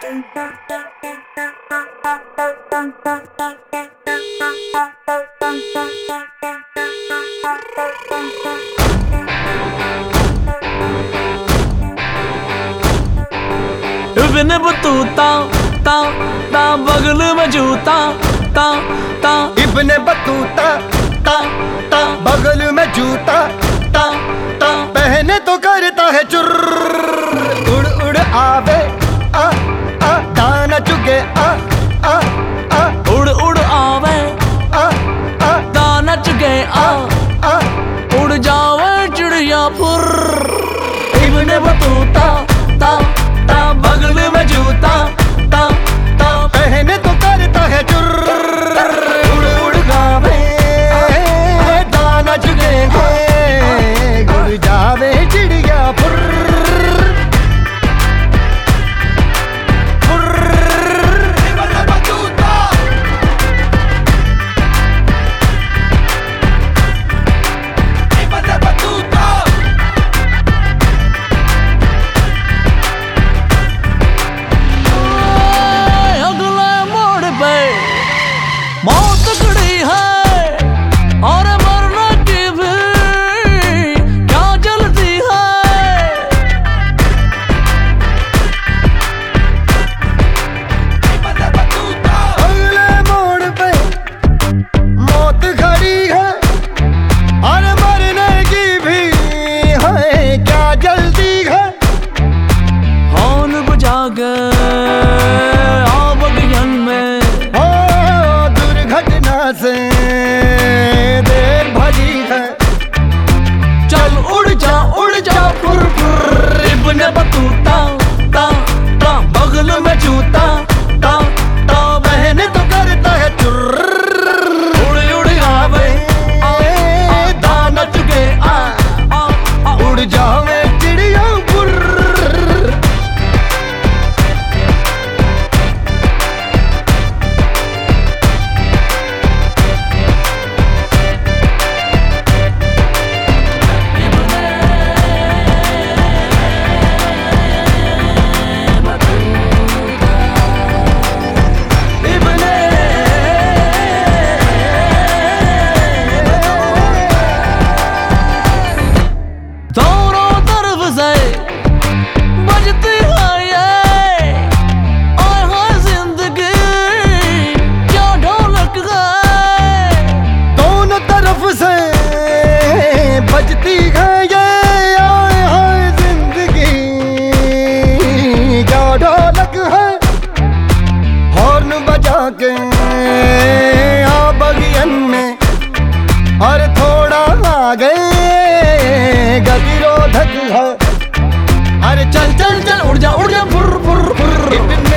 बिन Battuta, ता ता, बगल में जूता ता ता। इब्ने बतूता, ता ता, बगल में जूता ता ता। पहने तो करता है चुर। उड़ उड़ आवे, आ चुगे आ आ आ। उड़ उड़ आवे। आ आ। दाना आ। आ उड़ जावे चिड़िया फुर इब्ने बतूता ता ता बगल में जूता। से देर भरी है। चल उड़ जा उड़ जा फुर फुर इब्ने बतूता। गतिरोधक है। अरे चल चल चल उड़ जा उड़ जा फुर फुर फुर